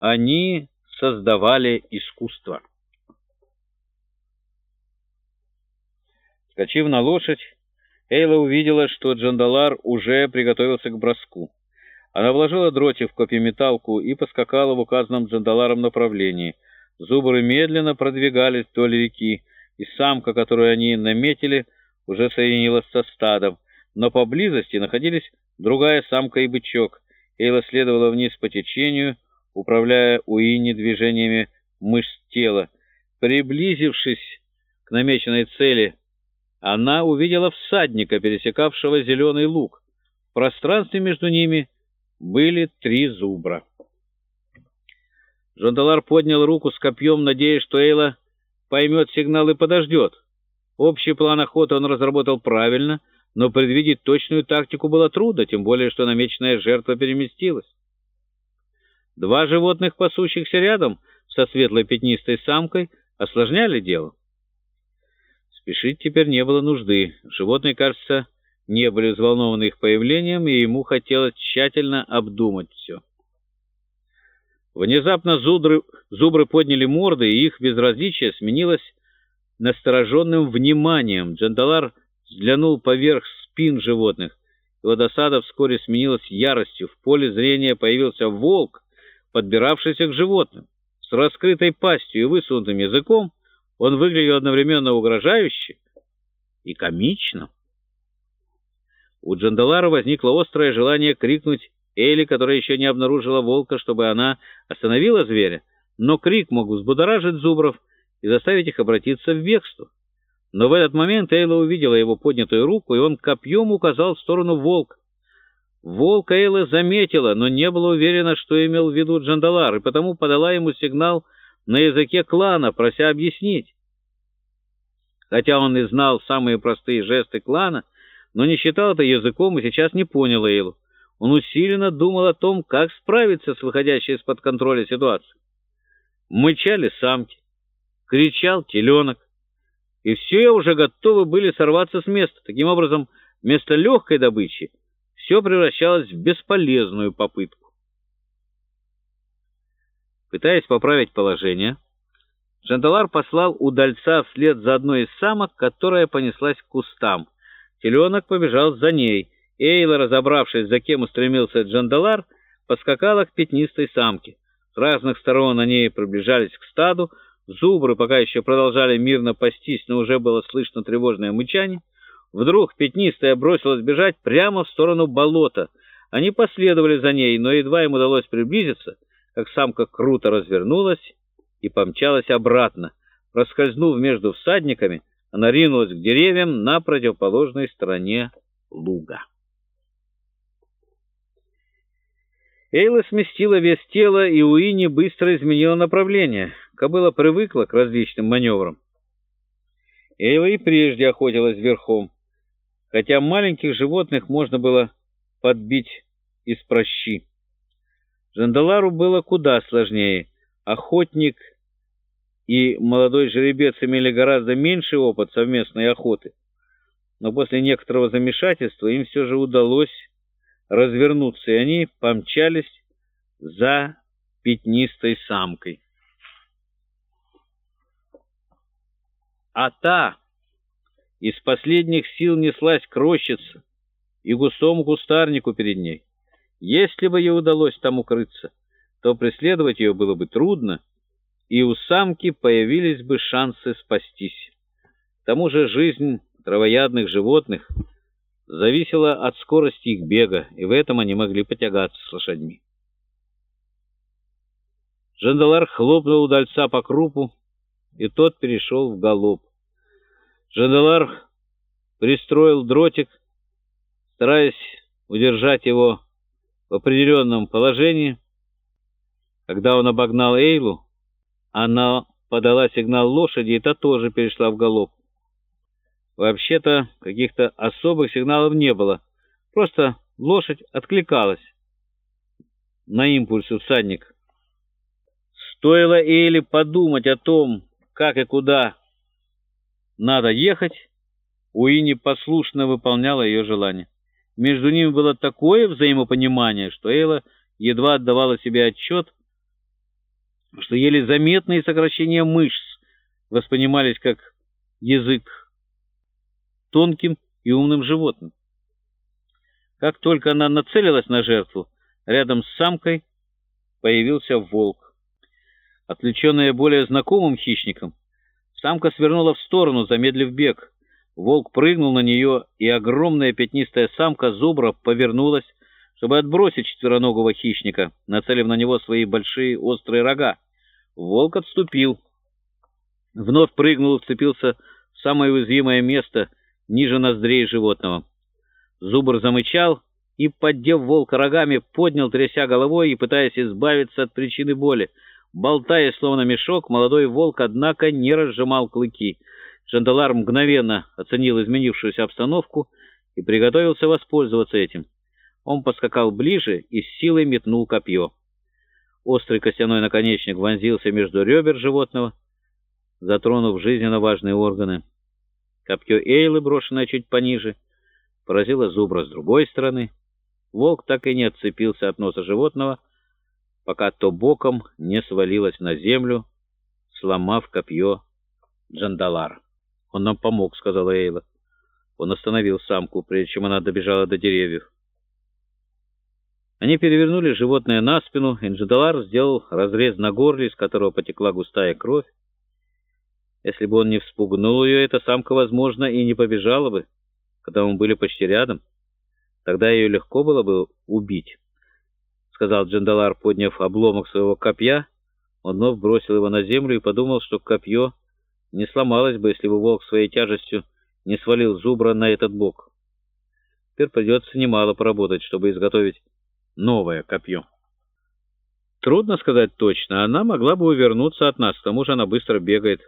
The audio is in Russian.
Они создавали искусство. Скочив на лошадь, Эйла увидела, что Джандалар уже приготовился к броску. Она вложила дротик в копьеметалку и поскакала в указанном Джандаларом направлении. Зубры медленно продвигались вдоль реки, и самка, которую они наметили, уже соединилась со стадом, но поблизости находились другая самка и бычок. Эйла следовала вниз по течению, управляя Уинни движениями мышц тела. Приблизившись к намеченной цели, она увидела всадника, пересекавшего зеленый луг. В пространстве между ними были три зубра. Жондалар поднял руку с копьем, надеясь, что Эйла поймет сигнал и подождет. Общий план охоты он разработал правильно, но предвидеть точную тактику было трудно, тем более, что намеченная жертва переместилась. Два животных, пасущихся рядом со светлой пятнистой самкой, осложняли дело. Спешить теперь не было нужды. Животные, кажется, не были взволнованы их появлением, и ему хотелось тщательно обдумать все. Внезапно зубры, зубры подняли морды, и их безразличие сменилось настороженным вниманием. Джандалар взглянул поверх спин животных. Его досада вскоре сменилась яростью. В поле зрения появился волк, подбиравшийся к животным. С раскрытой пастью и высунутым языком он выглядел одновременно угрожающе и комично. У Джандалара возникло острое желание крикнуть Эли, которая еще не обнаружила волка, чтобы она остановила зверя, но крик мог взбудоражить зубров и заставить их обратиться в бегство. Но в этот момент Эйла увидела его поднятую руку, и он копьем указал в сторону волка. Волка Эйла заметила, но не была уверена, что имел в виду Джандалар, и потому подала ему сигнал на языке клана, прося объяснить. Хотя он и знал самые простые жесты клана, но не считал это языком и сейчас не понял Эйлу. Он усиленно думал о том, как справиться с выходящей из-под контроля ситуацией. Мычали самки, кричал теленок, и все уже готовы были сорваться с места. Таким образом, вместо легкой добычи все превращалось в бесполезную попытку. Пытаясь поправить положение, Жандалар послал удальца вслед за одной из самок, которая понеслась к кустам. Теленок побежал за ней. Эйла, разобравшись, за кем устремился Джандалар, подскакала к пятнистой самке. С разных сторон они приближались к стаду. Зубры пока еще продолжали мирно пастись, но уже было слышно тревожное мычание. Вдруг пятнистая бросилась бежать прямо в сторону болота. Они последовали за ней, но едва им удалось приблизиться — как самка круто развернулась и помчалась обратно. Проскользнув между всадниками, она ринулась к деревьям на противоположной стороне луга. Эйла сместила вес тела, и Уини быстро изменила направление. Кобыла привыкла к различным маневрам. Эйла и прежде охотилась верхом, хотя маленьких животных можно было подбить из прощи. Жандалару было куда сложнее. Охотник и молодой жеребец имели гораздо меньший опыт совместной охоты. Но после некоторого замешательства им все же удалось развернуться, и они помчались за пятнистой самкой. А та из последних сил неслась к и густому кустарнику перед ней. Если бы ей удалось там укрыться, то преследовать ее было бы трудно, и у самки появились бы шансы спастись. К тому же жизнь травоядных животных зависела от скорости их бега, и в этом они могли потягаться с лошадьми. Жандалар хлопнул удальца по крупу, и тот перешел в галоп. Жандалар пристроил дротик, стараясь удержать его в определенном положении. Когда он обогнал Эйлу, она подала сигнал лошади, и та тоже перешла в галоп. Вообще-то каких-то особых сигналов не было, просто лошадь откликалась на импульс у всадника. Стоило Эйле подумать о том, как и куда надо ехать, Уинни послушно выполняла ее желание. Между ними было такое взаимопонимание, что Эйла едва отдавала себе отчет что еле заметные сокращения мышц воспринимались как язык тонким и умным животным. Как только она нацелилась на жертву, рядом с самкой появился волк. Отвлеченная более знакомым хищником, самка свернула в сторону, замедлив бег. Волк прыгнул на нее, и огромная пятнистая самка зубра повернулась, чтобы отбросить четвероногого хищника, нацелив на него свои большие острые рога. Волк отступил. Вновь прыгнул и вцепился в самое уязвимое место, ниже ноздрей животного. Зубр замычал и, поддев волка рогами, поднял, тряся головой и пытаясь избавиться от причины боли. Болтая, словно мешок, молодой волк, однако, не разжимал клыки. Жандалар мгновенно оценил изменившуюся обстановку и приготовился воспользоваться этим. Он поскакал ближе и с силой метнул копье. Острый костяной наконечник вонзился между ребер животного, затронув жизненно важные органы. Копье Эйлы, брошенное чуть пониже, поразило зубра с другой стороны. Волк так и не отцепился от носа животного, пока то боком не свалилось на землю, сломав копье Джандалар. «Он нам помог», — сказала Эйла. Он остановил самку, прежде чем она добежала до деревьев. Они перевернули животное на спину, и Джандалар сделал разрез на горле, из которого потекла густая кровь. Если бы он не вспугнул ее, эта самка, возможно, и не побежала бы, когда мы были почти рядом. Тогда ее легко было бы убить, — сказал Джандалар, подняв обломок своего копья. Он вновь бросил его на землю и подумал, что копье не сломалось бы, если бы волк своей тяжестью не свалил зубра на этот бок. Теперь придется немало поработать, чтобы изготовить новое копье. Трудно сказать точно. Она могла бы увернуться от нас, к тому же она быстро бегает.